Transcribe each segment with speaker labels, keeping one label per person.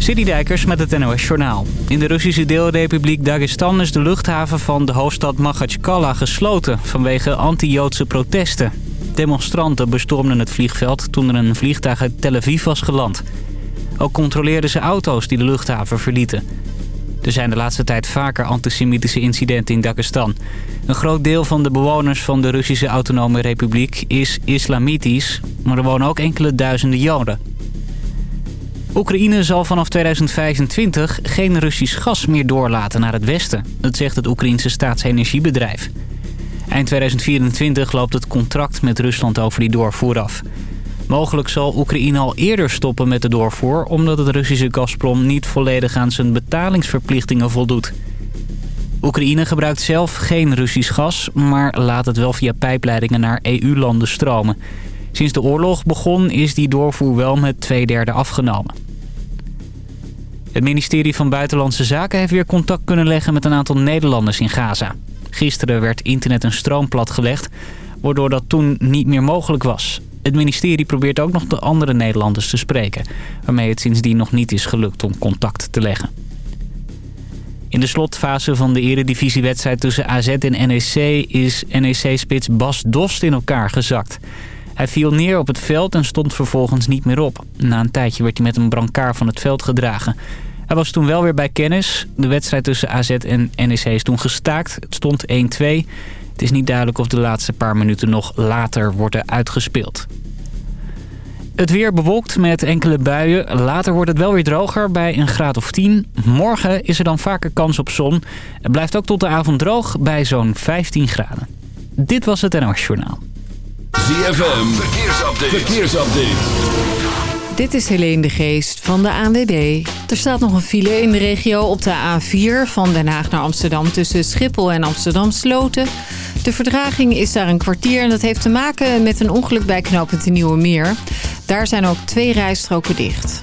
Speaker 1: Dijkers met het NOS Journaal. In de Russische deelrepubliek Dagestan is de luchthaven van de hoofdstad Magachkala gesloten vanwege anti-Joodse protesten. Demonstranten bestormden het vliegveld toen er een vliegtuig uit Tel Aviv was geland. Ook controleerden ze auto's die de luchthaven verlieten. Er zijn de laatste tijd vaker antisemitische incidenten in Dagestan. Een groot deel van de bewoners van de Russische Autonome Republiek is islamitisch... maar er wonen ook enkele duizenden Joden. Oekraïne zal vanaf 2025 geen Russisch gas meer doorlaten naar het westen. Dat zegt het Oekraïnse staatsenergiebedrijf. Eind 2024 loopt het contract met Rusland over die doorvoer af. Mogelijk zal Oekraïne al eerder stoppen met de doorvoer... omdat het Russische Gazprom niet volledig aan zijn betalingsverplichtingen voldoet. Oekraïne gebruikt zelf geen Russisch gas... maar laat het wel via pijpleidingen naar EU-landen stromen. Sinds de oorlog begon is die doorvoer wel met twee derde afgenomen. Het ministerie van Buitenlandse Zaken heeft weer contact kunnen leggen met een aantal Nederlanders in Gaza. Gisteren werd internet een stroom platgelegd, waardoor dat toen niet meer mogelijk was. Het ministerie probeert ook nog de andere Nederlanders te spreken... waarmee het sindsdien nog niet is gelukt om contact te leggen. In de slotfase van de eredivisiewedstrijd tussen AZ en NEC... is NEC-spits Bas Dost in elkaar gezakt. Hij viel neer op het veld en stond vervolgens niet meer op. Na een tijdje werd hij met een brancard van het veld gedragen. Hij was toen wel weer bij kennis. De wedstrijd tussen AZ en NEC is toen gestaakt. Het stond 1-2. Het is niet duidelijk of de laatste paar minuten nog later worden uitgespeeld. Het weer bewolkt met enkele buien. Later wordt het wel weer droger bij een graad of 10. Morgen is er dan vaker kans op zon. Het blijft ook tot de avond droog bij zo'n 15 graden. Dit was het NOS Journaal.
Speaker 2: ZFM, verkeersupdate. verkeersupdate.
Speaker 3: Dit is Helene de Geest van de ANWB. Er staat nog een file in de regio op de A4 van Den Haag naar Amsterdam... tussen Schiphol en Amsterdam Sloten. De verdraging is daar een kwartier en dat heeft te maken met een ongeluk bij knooppunt de Nieuwe Meer. Daar zijn ook twee rijstroken dicht.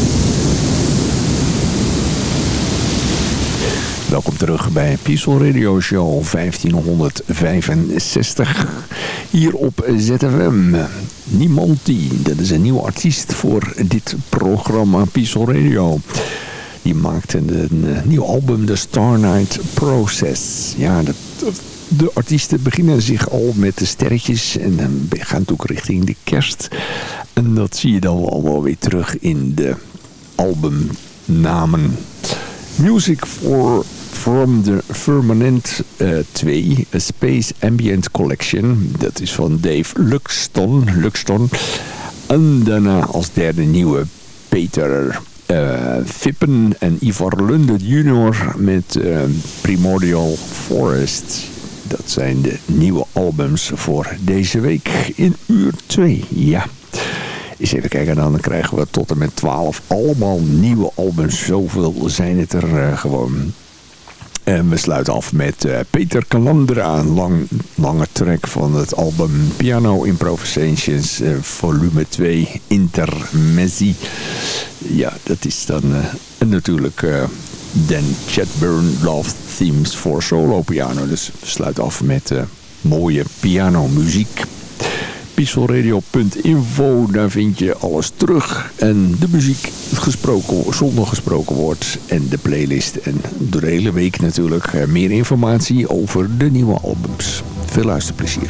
Speaker 4: Welkom terug bij Peaceful Radio Show 1565. Hier op ZFM. Niemanti, dat is een nieuwe artiest voor dit programma Peaceful Radio. Die maakte een, nieuw album, The Star Night Process. Ja, de, artiesten beginnen zich al met de sterretjes en dan gaan ook richting de kerst. En dat zie je dan al weer terug in de albumnamen. Music for From the Firmament uh, 2, A Space Ambient Collection. Dat is van Dave Luxton. Luxton. En daarna als derde nieuwe Peter uh, Fippen en Ivar Lunde junior met uh, Primordial Forest. Dat zijn de nieuwe albums voor deze week in uur 2. Ja. Eens even kijken, dan krijgen we tot en met 12 allemaal nieuwe albums. Zoveel zijn het er gewoon. En we sluiten af met uh, Peter Calandra, een lang, lange track van het album Piano Improvisations uh, volume 2 Intermezzi. Ja, dat is dan uh, natuurlijk Dan Chatburn Love Themes voor solo piano. Dus we sluiten af met mooie piano muziek peacefulradio.info. Daar vind je alles terug. En de muziek gesproken, zonder gesproken woord. En de playlist. En de hele week natuurlijk eh, meer informatie over de nieuwe albums. Veel luisterplezier.